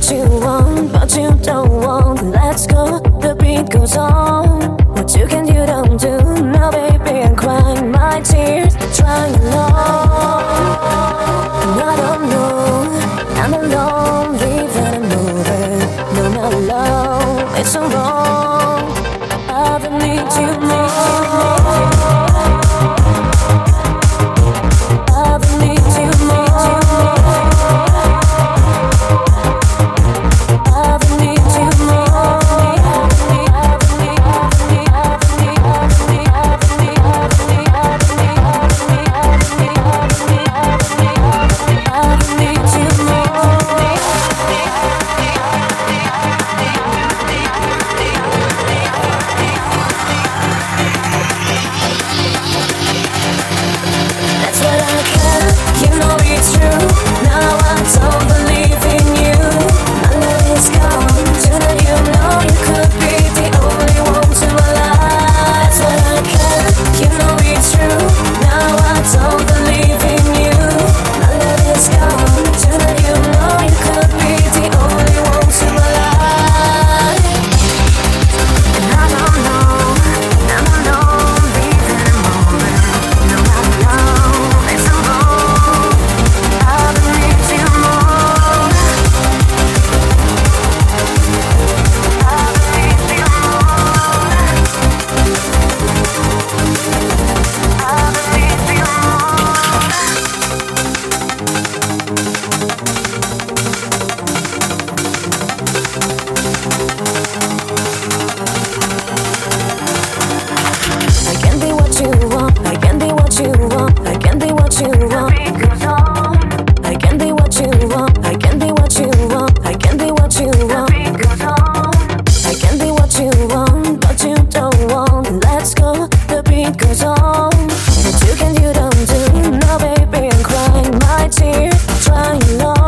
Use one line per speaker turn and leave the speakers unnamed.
what you want, but you don't want. Let's go, the beat goes on. What you can, you don't do. Now, baby, I'm crying my tears, trying to know. And I don't know, I'm alone, leave that I'm over. No, not alone, it's so wrong. the beat goes on. You can, you don't do, no baby, I'm crying my tears, trying long.